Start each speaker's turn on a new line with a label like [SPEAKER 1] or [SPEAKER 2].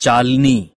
[SPEAKER 1] चालनी।